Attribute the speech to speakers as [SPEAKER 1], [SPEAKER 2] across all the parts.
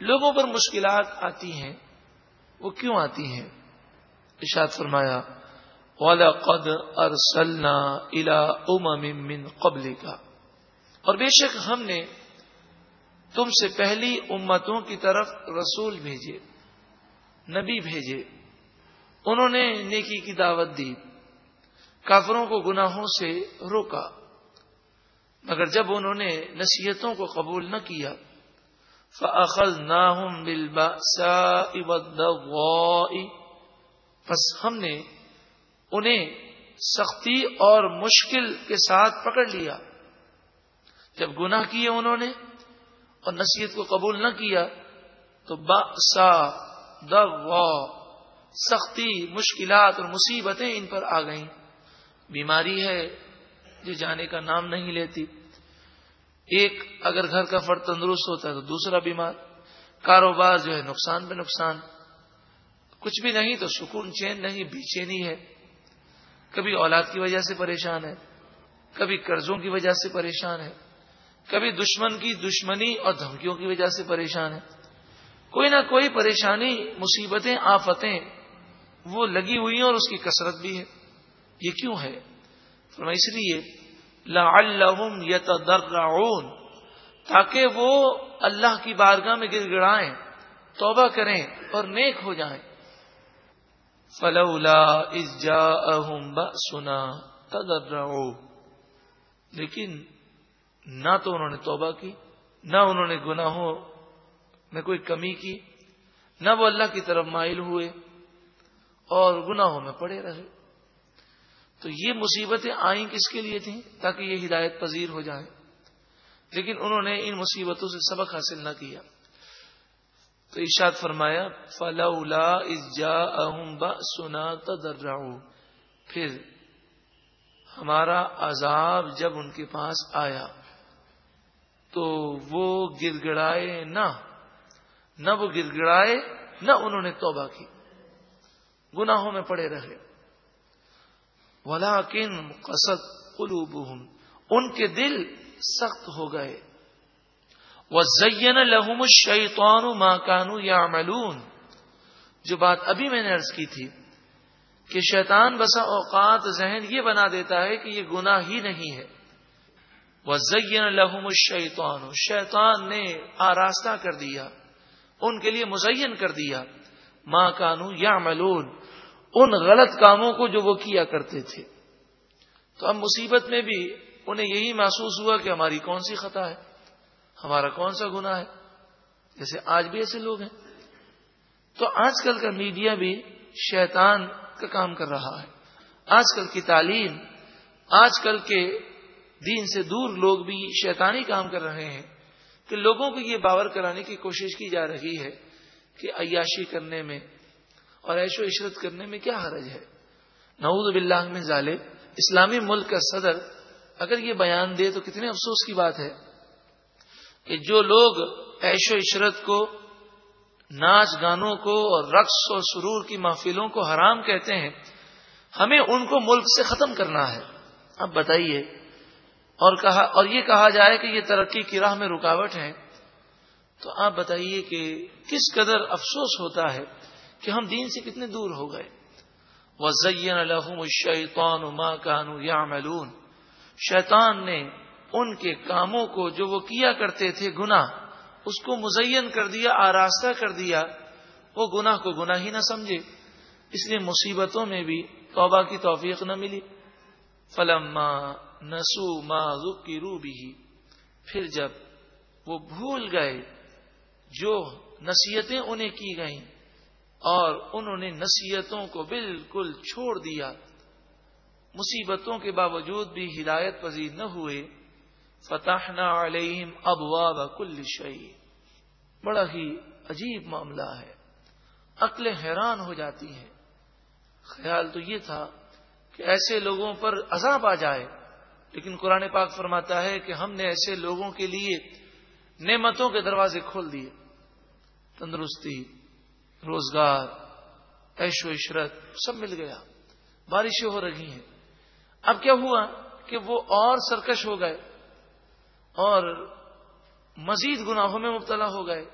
[SPEAKER 1] لوگوں پر مشکلات آتی ہیں، وہ کیوں آتی ہیں؟ اشاد فرمایا قد ارسلنا الى امم من قبل کا اور بے شک ہم نے تم سے پہلی امتوں کی طرف رسول بھیجے، نبی بھیجے۔ انہوں نے نیکی کی دعوت دی، کافروں کو گناہوں سے روکا۔ مگر جب انہوں نے نصیحتوں کو قبول نہ کیا فخذ نہ بس ہم نے انہیں سختی اور مشکل کے ساتھ پکڑ لیا۔ جب گناہ کیے انہوں نے اور نصیحت کو قبول نہ کیا، تو سا سختی، مشکلات اور مصیبتیں ان پر آ گئیں۔ بیماری ہے جو جانے کا نام نہیں لیتی۔ ایک اگر گھر کا فرد تندرست ہوتا ہے تو دوسرا بیمار، کاروبار جو ہے نقصان پہ نقصان۔ کچھ بھی نہیں تو سکون چین نہیں، بے چینی ہے۔ کبھی اولاد کی وجہ سے پریشان ہے، کبھی قرضوں کی وجہ سے پریشان ہے، کبھی دشمن کی دشمنی اور دھمکیوں کی وجہ سے پریشان ہے۔ کوئی نہ کوئی پریشانی، مصیبتیں، آفتیں وہ لگی ہوئی ہیں اور اس کی کثرت بھی ہے۔ یہ کیوں ہے؟ اس لیے لعلہم یتضرعون تاکہ وہ اللہ کی بارگاہ میں گر گڑائیں، توبہ کریں اور نیک ہو جائیں۔ فلولا از جا سنا تدرعوا لیکن نہ تو انہوں نے توبہ کی، نہ انہوں نے گناہوں میں کوئی کمی کی، نہ وہ اللہ کی طرف مائل ہوئے اور گناہوں میں پڑے رہے۔ تو یہ مصیبتیں آئیں کس کے لیے تھیں تاکہ یہ ہدایت پذیر ہو جائیں لیکن انہوں نے ان مصیبتوں سے سبق حاصل نہ کیا۔ تو ارشاد فرمایا فلا جا سنا پھر ہمارا عذاب جب ان کے پاس آیا، تو وہ گر گڑائے نہ نہ وہ گر گڑائے نہ انہوں نے توبہ کی۔ گناہوں میں پڑے رہے۔ ولا کن قصد ان کے دل سخت ہو گئے۔ وہ زین لہم شیتوان ماں کانو یا جو بات ابھی میں نے ارض کی تھی کہ شیطان بسا اوقات ذہن یہ بنا دیتا ہے کہ یہ گناہ ہی نہیں ہے۔ وہ زین لہم الشیطان شیطان نے آراستہ کر دیا، ان کے لیے مزین کر دیا۔ ماں کانو یا ملون ان غلط کاموں کو جو وہ کیا کرتے تھے۔ تو اب مصیبت میں بھی انہیں یہی محسوس ہوا کہ ہماری کون سی خطا ہے؟ ہمارا کون سا گنا ہے؟ جیسے آج بھی ایسے لوگ ہیں۔ تو آج کل کا میڈیا بھی شیطان کا کام کر رہا ہے۔ آج کل کی تعلیم، آج کل کے دین سے دور لوگ بھی شیطانی کام کر رہے ہیں کہ لوگوں کو یہ باور کرانے کی کوشش کی جا رہی ہے کہ عیاشی کرنے میں اور عیش و عشرت کرنے میں کیا حرج ہے؟ نعوذ باللہ میں ظالب اسلامی ملک کا صدر اگر یہ بیان دے تو کتنے افسوس کی بات ہے کہ جو لوگ عیش و عشرت کو، ناچ گانوں کو اور رقص اور سرور کی محفلوں کو حرام کہتے ہیں، ہمیں ان کو ملک سے ختم کرنا ہے۔ اب بتائیے، اور کہا، اور یہ کہا جائے کہ یہ ترقی کی راہ میں رکاوٹ ہے تو آپ بتائیے کہ کس قدر افسوس ہوتا ہے کہ ہم دین سے کتنے دور ہو گئے۔ وہ زین الحم الشیطان ماں کانو یا شیطان نے ان کے کاموں کو جو وہ کیا کرتے تھے گنا اس کو مزین کر دیا، آراستہ کر دیا۔ وہ گناہ کو گناہ ہی نہ سمجھے۔ اس لیے مصیبتوں میں بھی توبہ کی توفیق نہ ملی۔ فلم نسو ما کی رو بھی پھر جب وہ بھول گئے، جو نصیحتیں انہیں کی گئیں اور انہوں نے نصیحتوں کو بالکل چھوڑ دیا۔ مصیبتوں کے باوجود بھی ہدایت پذیر نہ ہوئے۔ فتح نہ علیہم ابواب کل شعی بڑا ہی عجیب معاملہ ہے۔ عقل حیران ہو جاتی ہے خیال تو یہ تھا کہ ایسے لوگوں پر عذاب آ جائے۔ لیکن قرآن پاک فرماتا ہے کہ ہم نے ایسے لوگوں کے لیے نعمتوں کے دروازے کھول دیے۔ تندرستی روزگار، عیش و عشرت، سب مل گیا۔ بارشیں ہو رہی ہیں۔ اب کیا ہوا کہ وہ اور سرکش ہو گئے اور مزید گناہوں میں مبتلا ہو گئے۔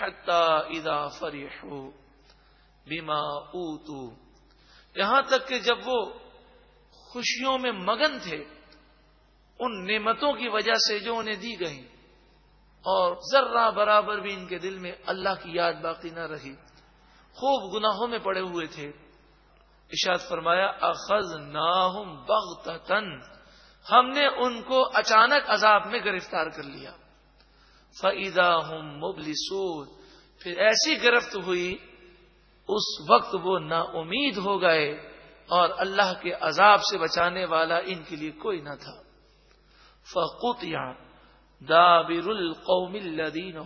[SPEAKER 1] ادا فریح بیما اوتو یہاں تک کہ جب وہ خوشیوں میں مگن تھے، ان نعمتوں کی وجہ سے جو انہیں دی گئی اور ذرہ برابر بھی ان کے دل میں اللہ کی یاد باقی نہ رہی۔ خوب گناہوں میں پڑے ہوئے تھے۔ اشاد فرمایا اخذ ناہم ہم نے ان کو اچانک عذاب میں گرفتار کر لیا۔ فعیدہ ہوں مبلسون۔ پھر ایسی گرفت ہوئی، اس وقت وہ نا امید ہو گئے اور اللہ کے عذاب سے بچانے والا ان کے لیے کوئی نہ تھا۔ فقت یا دابر القوم الدین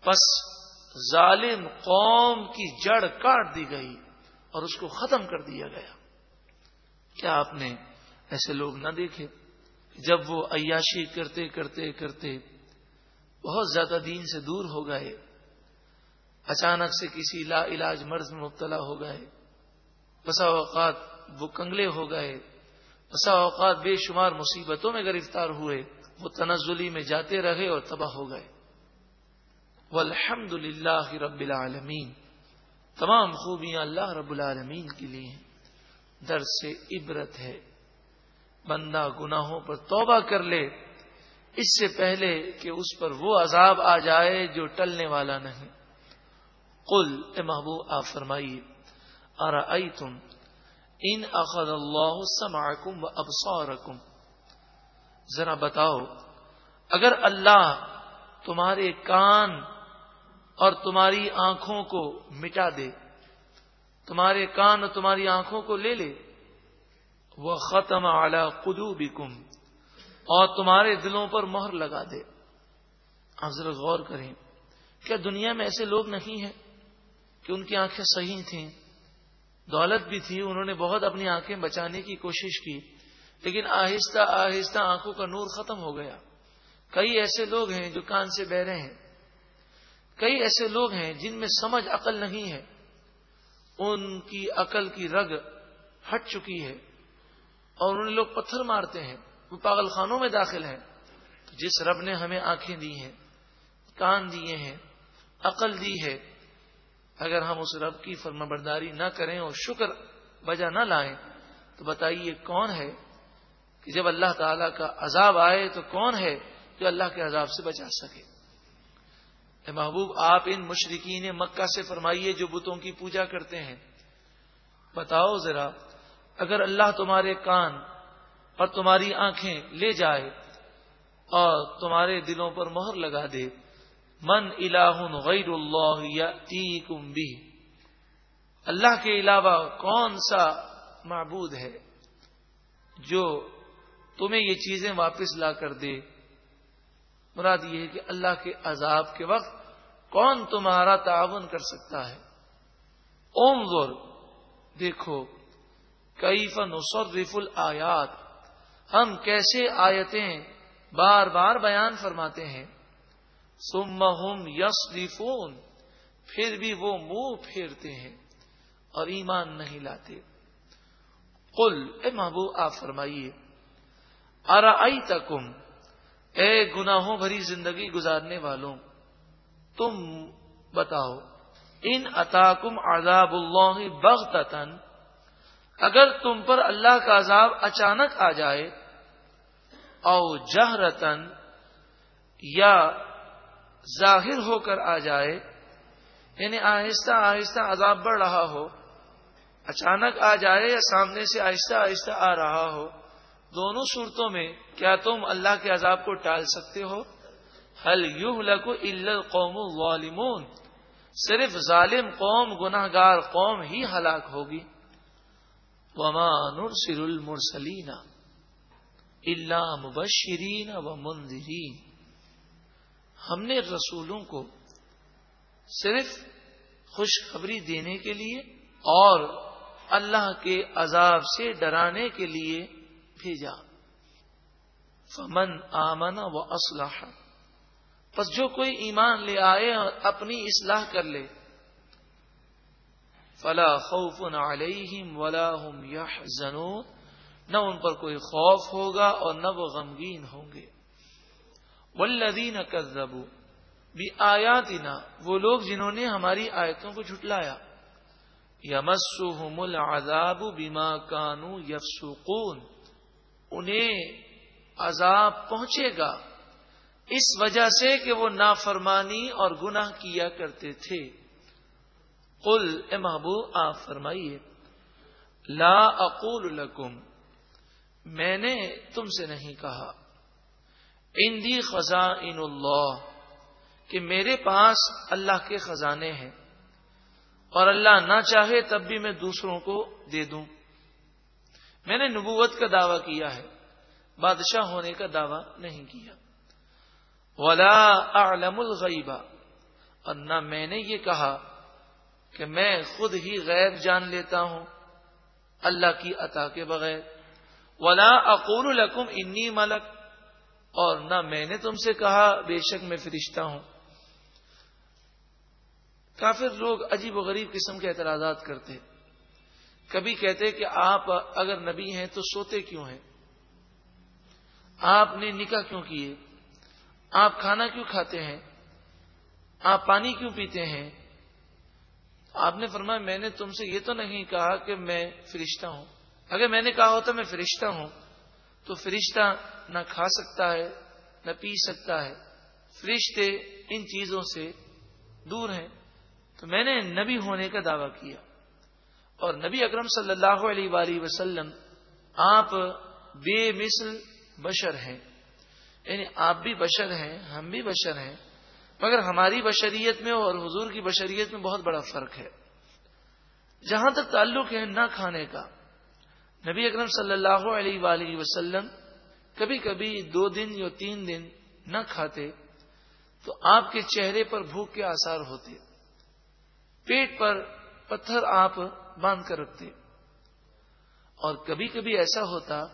[SPEAKER 1] پس ظالم قوم کی جڑ کاٹ دی گئی اور اس کو ختم کر دیا گیا۔ کیا آپ نے ایسے لوگ نہ دیکھے جب وہ عیاشی کرتے کرتے کرتے بہت زیادہ دین سے دور ہو گئے، اچانک سے کسی لا علاج مرض میں مبتلا ہو گئے، بسا اوقات وہ کنگلے ہو گئے، بسا اوقات بے شمار مصیبتوں میں گرفتار ہوئے۔ وہ تنزلی میں جاتے رہے اور تباہ ہو گئے۔ والحمد للہ رب العالمین۔ تمام خوبیاں اللہ رب العالمین کے لیے در سے عبرت ہے۔ بندہ گناہوں پر توبہ کر لے۔ اس سے پہلے کہ اس پر وہ عذاب آ جائے جو ٹلنے والا نہیں۔ قل، اے محبوب، آپ فرمائیے ارا تم ان اخذ اللہ سمعکم و ابصارکم؟ ذرا بتاؤ، اگر اللہ تمہارے کان اور تمہاری آنکھوں کو مٹا دے، تمہارے کان اور تمہاری آنکھوں کو لے لے وہ ختم اعلی قدو اور تمہارے دلوں پر مہر لگا دے۔ آپ ذرا غور کریں، کیا دنیا میں ایسے لوگ نہیں ہیں کہ ان کی آنکھیں صحیح تھیں؟ دولت بھی تھی، انہوں نے بہت اپنی آنکھیں بچانے کی کوشش کی۔ لیکن آہستہ آہستہ آنکھوں کا نور ختم ہو گیا۔ کئی ایسے لوگ ہیں جو کان سے بہرے ہیں۔ کئی ایسے لوگ ہیں جن میں سمجھ عقل نہیں ہے۔ ان کی عقل کی رگ ہٹ چکی ہے اور انہیں لوگ پتھر مارتے ہیں۔ وہ پاگل خانوں میں داخل ہیں۔ جس رب نے ہمیں آنکھیں دی ہیں، کان دیے ہیں، عقل دی ہے، اگر ہم اس رب کی فرما برداری نہ کریں اور شکر بجا نہ لائیں، تو بتائیے کون ہے کہ جب اللہ تعالی کا عذاب آئے تو کون ہے جو اللہ کے عذاب سے بچا سکے؟ اے محبوب، آپ ان مشرقین مکہ سے فرمائیے جو بتوں کی پوجا کرتے ہیں۔ بتاؤ ذرا، اگر اللہ تمہارے کان اور تمہاری آنکھیں لے جائے اور تمہارے دلوں پر مہر لگا دے، من الہ غیر اللہ یا بھی اللہ کے علاوہ کون سا معبود ہے جو تمہیں یہ چیزیں واپس لا کر دے۔ مراد یہ ہے کہ اللہ کے عذاب کے وقت کون تمہارا تعاون کر سکتا ہے۔ اوم غور دیکھو کئی فن رف آیات ہم کیسے آیتیں بار بار بیان فرماتے ہیں۔ سم یس پھر بھی وہ منہ پھیرتے ہیں اور ایمان نہیں لاتے۔ قل، اے محبو آپ فرمائیے۔ ارا اے گناہوں بھری زندگی گزارنے والوں، تم بتاؤ، ان اتاکم عذاب اللہ بغتتن اگر تم پر اللہ کا عذاب اچانک آ جائے، او جہرتن یا ظاہر ہو کر آ جائے یعنی آہستہ آہستہ عذاب بڑھ رہا ہو، اچانک آ جائے یا سامنے سے آہستہ آہستہ آ رہا ہو دونوں صورتوں میں کیا تم اللہ کے عذاب کو ٹال سکتے ہو؟ حل یو لکو قوم والمون صرف ظالم قوم گناہ گار قوم ہی ہلاک ہوگی۔ وما نرسل المرسلین اللہ مبشرین و منذرین۔ ہم نے رسولوں کو صرف خوشخبری دینے کے لیے اور اللہ کے عذاب سے ڈرانے کے لیے بھیجا فمن آمن و اسلح بس جو کوئی ایمان لے آئے اور اپنی اصلاح کر لے۔ فلا خوف علیہم ولا هم يحزنون نہ ان پر کوئی خوف ہوگا اور نہ وہ غمگین ہوں گے۔ والذین کذبوا۔ بھی آیاتی وہ لوگ جنہوں نے ہماری آیتوں کو جھٹلایا۔ یمسم العذاب بیما کانو یفسوقون انہیں عذاب پہنچے گا۔ اس وجہ سے کہ وہ نافرمانی اور گناہ کیا کرتے تھے۔ قل، اے محبو آپ فرمائیے۔ لا اقول لکم، میں نے تم سے نہیں کہا۔ اندی خزاں ان اللہ، کہ میرے پاس اللہ کے خزانے ہیں۔ اور اللہ نہ چاہے تب بھی میں دوسروں کو دے دوں۔ میں نے نبوت کا دعویٰ کیا ہے، بادشاہ ہونے کا دعویٰ نہیں کیا۔ ولا اعلم الغیبہ اور نہ میں نے یہ کہا کہ میں خود ہی غیب جان لیتا ہوں، اللہ کی عطا کے بغیر۔ ولا اقول لکم انی ملک اور نہ میں نے تم سے کہا، بے شک میں فرشتہ ہوں۔ کافر لوگ عجیب و غریب قسم کے اعتراضات کرتے۔ کبھی کہتے کہ آپ اگر نبی ہیں تو سوتے کیوں ہیں؟ آپ نے نکاح کیوں کیے؟ آپ کھانا کیوں کھاتے ہیں؟ آپ پانی کیوں پیتے ہیں؟ آپ نے فرمایا میں نے تم سے یہ تو نہیں کہا کہ میں فرشتہ ہوں۔ اگر میں نے کہا ہوتا میں فرشتہ ہوں، تو فرشتہ نہ کھا سکتا ہے، نہ پی سکتا ہے۔ فرشتے ان چیزوں سے دور ہیں۔ تو میں نے نبی ہونے کا دعویٰ کیا۔ اور نبی اکرم صلی اللہ علیہ وآلہ وسلم، آپ بے مثل بشر ہیں۔ یعنی آپ بھی بشر ہیں، ہم بھی بشر ہیں، مگر ہماری بشریت میں اور حضور کی بشریت میں بہت بڑا فرق ہے۔ جہاں تک تعلق ہے نہ کھانے کا، نبی اکرم صلی اللہ علیہ وآلہ وسلم کبھی کبھی دو دن یا تین دن نہ کھاتے، تو آپ کے چہرے پر بھوک کے آثار ہوتے۔ پیٹ پر پتھر آپ باندھ کر رکھتے اور کبھی کبھی ایسا ہوتا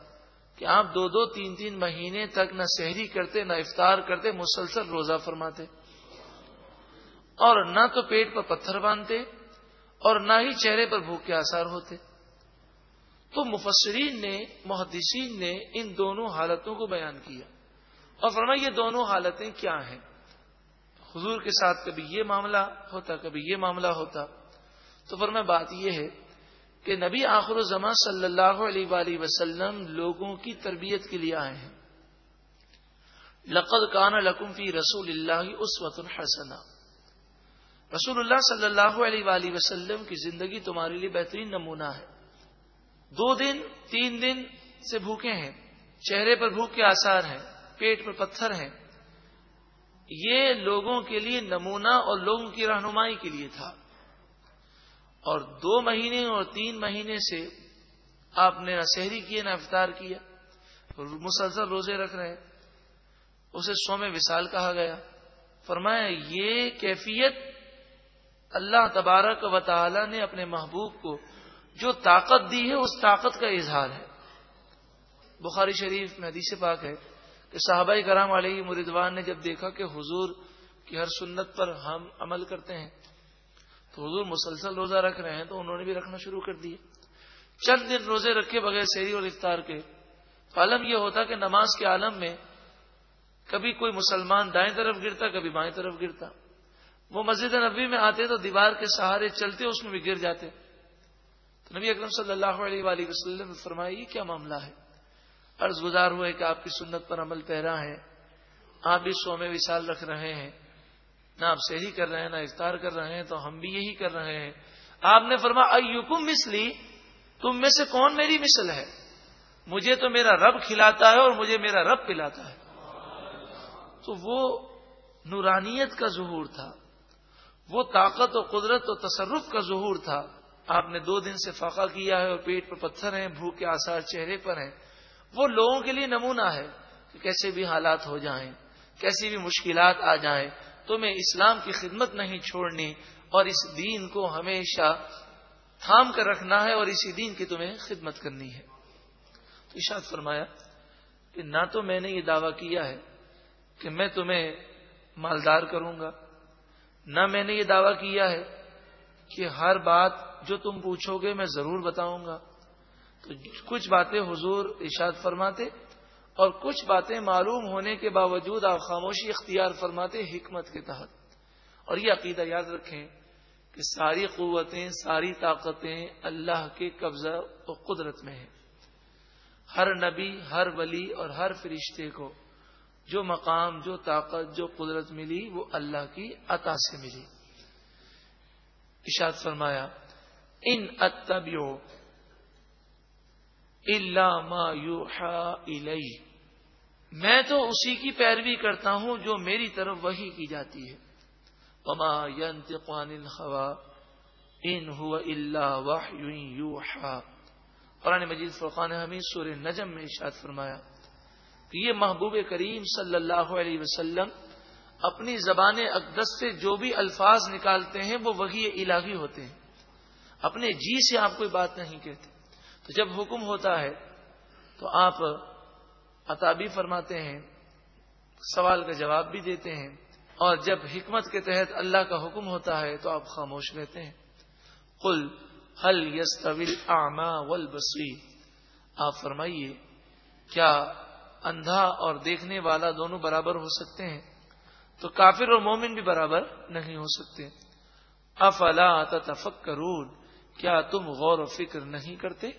[SPEAKER 1] کہ آپ دو دو تین تین مہینے تک نہ سحری کرتے، نہ افطار کرتے، مسلسل روزہ فرماتے۔ اور نہ تو پیٹ پر پتھر باندھتے اور نہ ہی چہرے پر بھوک کے آثار ہوتے۔ تو مفسرین نے، محدثین نے ان دونوں حالتوں کو بیان کیا۔ اور فرما یہ دونوں حالتیں کیا ہیں؟ حضور کے ساتھ کبھی یہ معاملہ ہوتا، کبھی یہ معاملہ ہوتا۔ تو فرما بات یہ ہے کہ نبی آخر و صلی اللہ علیہ وآلہ وسلم لوگوں کی تربیت کے لیے آئے ہیں۔ لقد کان لکم فی رسول اللہ اس وط رسول اللہ صلی اللہ علیہ وآلہ وسلم کی زندگی تمہارے لیے بہترین نمونہ ہے۔ دو دن، تین دن سے بھوکے ہیں۔ چہرے پر بھوک کے آثار ہیں، پیٹ پر پتھر ہیں۔ یہ لوگوں کے لیے نمونہ اور لوگوں کی رہنمائی کے لیے تھا۔ اور دو مہینے اور تین مہینے سے آپ نے نہ شہری کیے، نہ افطار کیا، مسلسل روزے رکھ رہے اسے سو میں وصال کہا گیا۔ فرمایا، یہ کیفیت اللہ تبارک و تعالی نے اپنے محبوب کو جو طاقت دی ہے، اس طاقت کا اظہار ہے۔ بخاری شریف میں حدیث پاک ہے کہ صحابہ کرام علیہ مردوان نے جب دیکھا کہ حضور کی ہر سنت پر ہم عمل کرتے ہیں تو حضور مسلسل روزہ رکھ رہے ہیں تو انہوں نے بھی رکھنا شروع کر دیے۔ چند دن روزے رکھے بغیر شہری اور افطار کے۔ عالم یہ ہوتا کہ نماز کے عالم میں کبھی کوئی مسلمان دائیں طرف گرتا، کبھی بائیں طرف گرتا۔ وہ مسجد نبی میں آتے تو دیوار کے سہارے چلتے، اس میں بھی گر جاتے۔ تو نبی اکرم صلی اللہ علیہ وآلہ وسلم فرمایا، یہ کیا معاملہ ہے؟ عرض گزار ہوئے کہ آپ کی سنت پر عمل پیرا ہے۔ آپ بھی سو میں وشال رکھ رہے ہیں۔ نہ آپ صحیح کر رہے ہیں، نہ افطار کر رہے ہیں، تو ہم بھی یہی کر رہے ہیں۔ آپ نے فرما ایوکم مسلی تم میں سے کون میری مثل ہے؟ مجھے تو میرا رب کھلاتا ہے اور مجھے میرا رب پلاتا ہے۔ تو وہ نورانیت کا ظہور تھا۔ وہ طاقت و قدرت و تصرف کا ظہور تھا۔ آپ نے دو دن سے فاقہ کیا ہے اور پیٹ پر پتھر ہیں بھوک کے آسار چہرے پر ہیں۔ وہ لوگوں کے لیے نمونہ ہے کہ کیسے بھی حالات ہو جائیں، کیسی بھی مشکلات آ جائیں۔ تمہیں اسلام کی خدمت نہیں چھوڑنی اور اس دین کو ہمیشہ تھام کر رکھنا ہے اور اسی دین کی تمہیں خدمت کرنی ہے۔ تو اشاد فرمایا کہ نہ تو میں نے یہ دعویٰ کیا ہے کہ میں تمہیں مالدار کروں گا، نہ میں نے یہ دعویٰ کیا ہے کہ ہر بات جو تم پوچھو گے میں ضرور بتاؤں گا۔ تو کچھ باتیں حضور ارشاد فرماتے اور کچھ باتیں معلوم ہونے کے باوجود آپ خاموشی اختیار فرماتے حکمت کے تحت۔ اور یہ عقیدہ یاد رکھیں کہ ساری قوتیں، ساری طاقتیں اللہ کے قبضہ و قدرت میں ہیں۔ ہر نبی، ہر ولی اور ہر فرشتے کو جو مقام، جو طاقت، جو قدرت ملی، وہ اللہ کی عطا سے ملی۔ اشاد فرمایا، ان اتبیو اللہ ما الی میں تو اسی کی پیروی کرتا ہوں جو میری طرف وہی کی جاتی ہے۔ وما ينطق عن ان هو الا وحي يوحى۔ قرآن مجید فرقان حمید سور نجم میں ارشاد فرمایا کہ یہ محبوب کریم صلی اللہ علیہ وسلم اپنی زبان اقدس سے جو بھی الفاظ نکالتے ہیں وہ وہی الہی ہوتے ہیں۔ اپنے جی سے آپ کوئی بات نہیں کہتے۔ تو جب حکم ہوتا ہے تو آپ عطابی فرماتے ہیں، سوال کا جواب بھی دیتے ہیں، اور جب حکمت کے تحت اللہ کا حکم ہوتا ہے تو آپ خاموش رہتے ہیں۔ کل حل یس طویل آما ول آپ فرمائیے، کیا اندھا اور دیکھنے والا دونوں برابر ہو سکتے ہیں؟ تو کافر اور مومن بھی برابر نہیں ہو سکتے۔ افلا تفکرون کیا تم غور و فکر نہیں کرتے؟